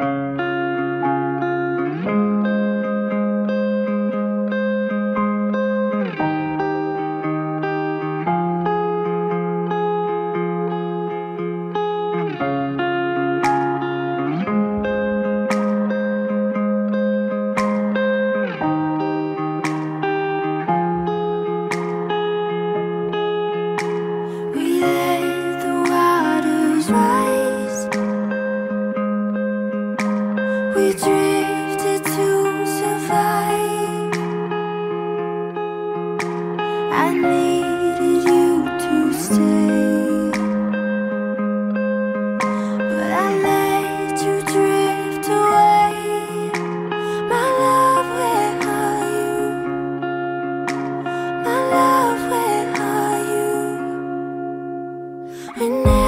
We and now